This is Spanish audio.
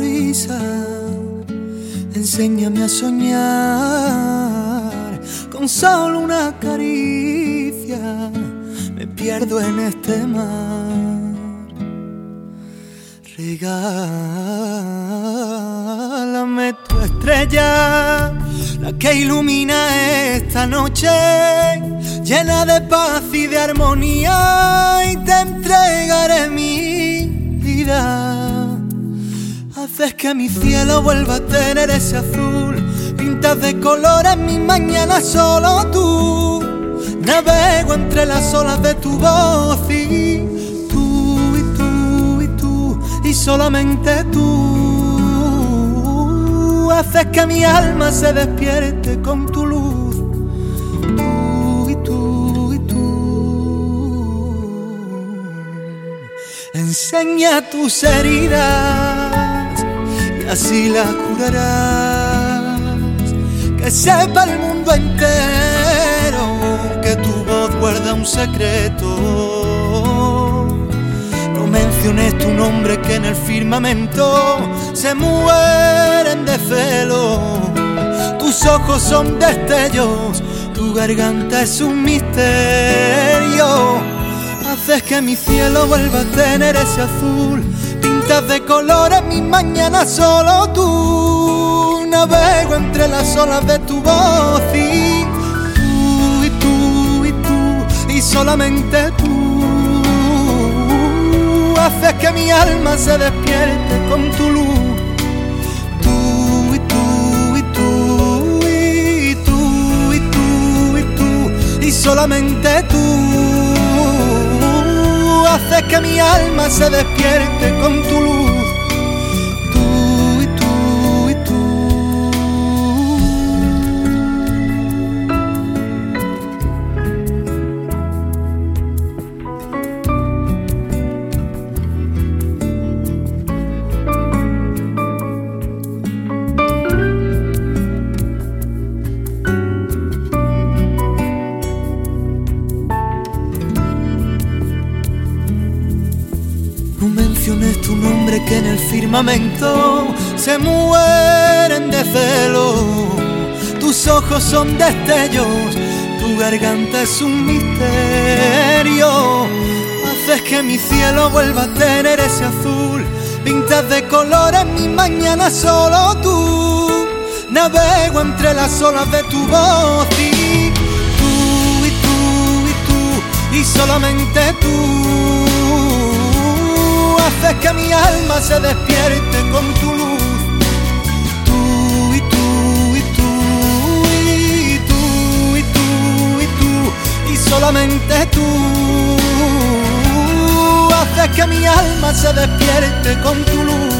prisa, enséñame a soñar con solo una caricia. Me pierdo en este mar. Regálame tu estrella, la que ilumina esta noche, llena de paz y de armonía, que mi cielo vuelva a tener ese azul, pintas de colores mi mañana solo tú. Navego entre las olas de tu voz y tú y tú y tú y solamente tú haces que mi alma se despierte con tu luz. Tú y tú y tú. Enseña tus heridas así las curarás. Que sepa el mundo entero que tu voz guarda un secreto. No menciones tu nombre que en el firmamento se mueren de celo. Tus ojos son destellos, tu garganta es un misterio. Haces que mi cielo vuelva a tener ese azul. De colores mi mañana solo tú. Navego entre las olas de tu voz y tú y tú y tú y solamente tú haces que mi alma se despierte con tu luz. Tú y tú y tú y tú y tú y tú y solamente tú que mi alma se despierte con tu luz. Tu nombre que en el firmamento se mueren de celo. Tus ojos son destellos, tu garganta es un misterio. Haces que mi cielo vuelva a tener ese azul. Pintas de colores mi mañana solo tú. Navego entre las olas de tu voz y tú y tú y tú y solamente tú haces que mi alma se despierte con tu luz. Tú y tú y tú y tú y tú y tú y solamente tú haces que mi alma se despierte con tu luz.